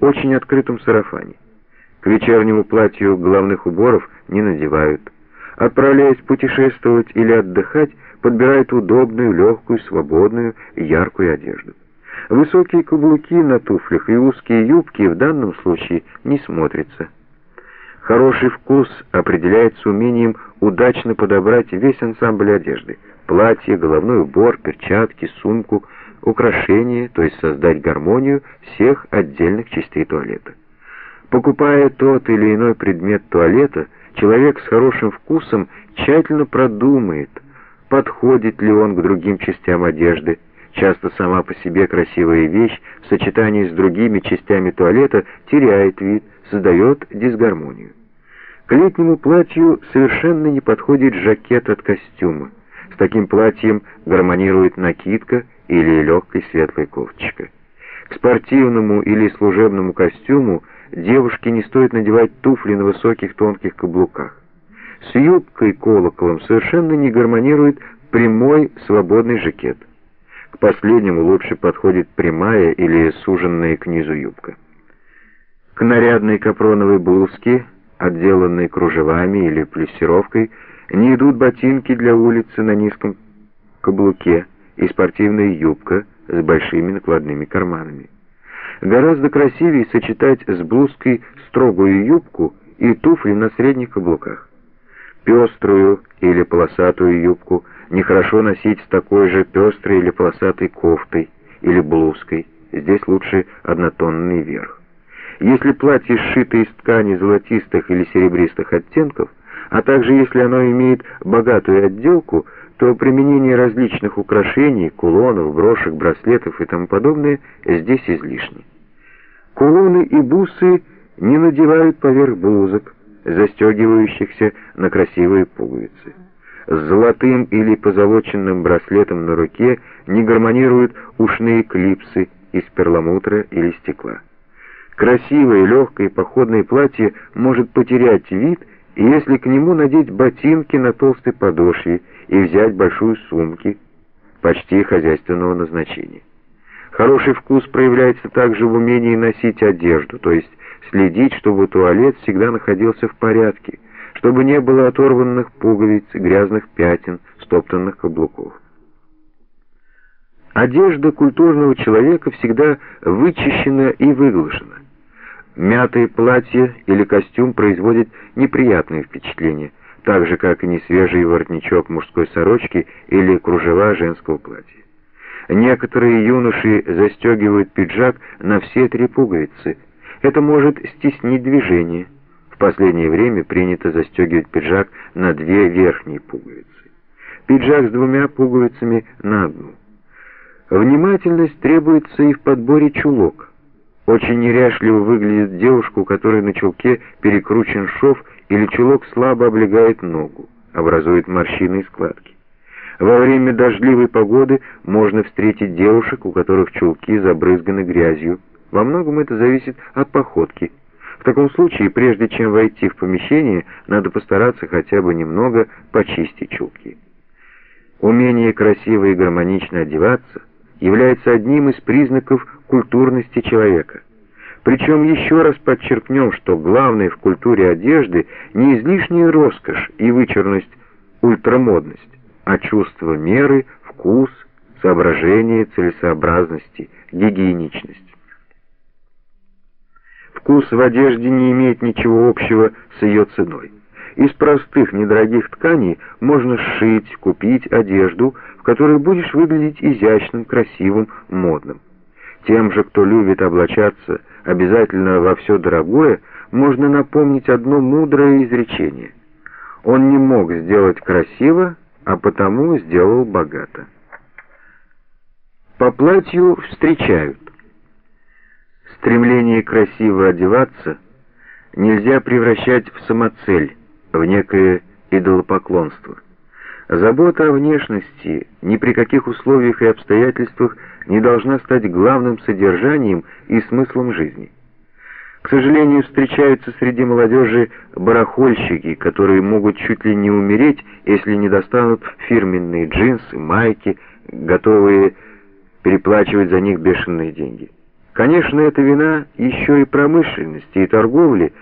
очень открытом сарафане. К вечернему платью головных уборов не надевают. Отправляясь путешествовать или отдыхать, подбирают удобную, легкую, свободную и яркую одежду. Высокие каблуки на туфлях и узкие юбки в данном случае не смотрятся. Хороший вкус определяется умением удачно подобрать весь ансамбль одежды – платье, головной убор, перчатки, сумку, украшения, то есть создать гармонию всех отдельных частей туалета. Покупая тот или иной предмет туалета, человек с хорошим вкусом тщательно продумает, подходит ли он к другим частям одежды. Часто сама по себе красивая вещь в сочетании с другими частями туалета теряет вид, создает дисгармонию. К летнему платью совершенно не подходит жакет от костюма. С таким платьем гармонирует накидка или легкая светлая кофточка. К спортивному или служебному костюму девушке не стоит надевать туфли на высоких тонких каблуках. С юбкой колоколом совершенно не гармонирует прямой свободный жакет. К последнему лучше подходит прямая или суженная к низу юбка. К нарядной капроновой блузке, отделанной кружевами или плессировкой, не идут ботинки для улицы на низком каблуке и спортивная юбка с большими накладными карманами. Гораздо красивее сочетать с блузкой строгую юбку и туфли на средних каблуках. Пеструю или полосатую юбку нехорошо носить с такой же пестрой или полосатой кофтой или блузкой. Здесь лучше однотонный верх. Если платье сшито из ткани золотистых или серебристых оттенков, а также если оно имеет богатую отделку, то применение различных украшений, кулонов, брошек, браслетов и тому подобное здесь излишне. Кулоны и бусы не надевают поверх блузок, застегивающихся на красивые пуговицы. С золотым или позолоченным браслетом на руке не гармонируют ушные клипсы из перламутра или стекла. Красивое, легкое походное платье может потерять вид, если к нему надеть ботинки на толстой подошве и взять большую сумки, почти хозяйственного назначения. Хороший вкус проявляется также в умении носить одежду, то есть следить, чтобы туалет всегда находился в порядке, чтобы не было оторванных пуговиц, грязных пятен, стоптанных каблуков. Одежда культурного человека всегда вычищена и выглажена. Мятое платье или костюм производит неприятное впечатление, так же, как и несвежий воротничок мужской сорочки или кружева женского платья. Некоторые юноши застегивают пиджак на все три пуговицы. Это может стеснить движение. В последнее время принято застегивать пиджак на две верхние пуговицы. Пиджак с двумя пуговицами на одну. Внимательность требуется и в подборе чулок. Очень неряшливо выглядит девушка, у которой на чулке перекручен шов или чулок слабо облегает ногу, образует морщины и складки. Во время дождливой погоды можно встретить девушек, у которых чулки забрызганы грязью. Во многом это зависит от походки. В таком случае, прежде чем войти в помещение, надо постараться хотя бы немного почистить чулки. Умение красиво и гармонично одеваться является одним из признаков культурности человека. Причем еще раз подчеркнем, что главное в культуре одежды не излишняя роскошь и вычурность, ультрамодность, а чувство меры, вкус, соображение целесообразности, гигиеничность. Вкус в одежде не имеет ничего общего с ее ценой. Из простых, недорогих тканей можно сшить, купить одежду, в которой будешь выглядеть изящным, красивым, модным. Тем же, кто любит облачаться обязательно во все дорогое, можно напомнить одно мудрое изречение. Он не мог сделать красиво, а потому сделал богато. По платью встречают. Стремление красиво одеваться нельзя превращать в самоцель, в некое идолопоклонство. Забота о внешности ни при каких условиях и обстоятельствах не должна стать главным содержанием и смыслом жизни. К сожалению, встречаются среди молодежи барахольщики, которые могут чуть ли не умереть, если не достанут фирменные джинсы, майки, готовые переплачивать за них бешеные деньги. Конечно, это вина еще и промышленности и торговли,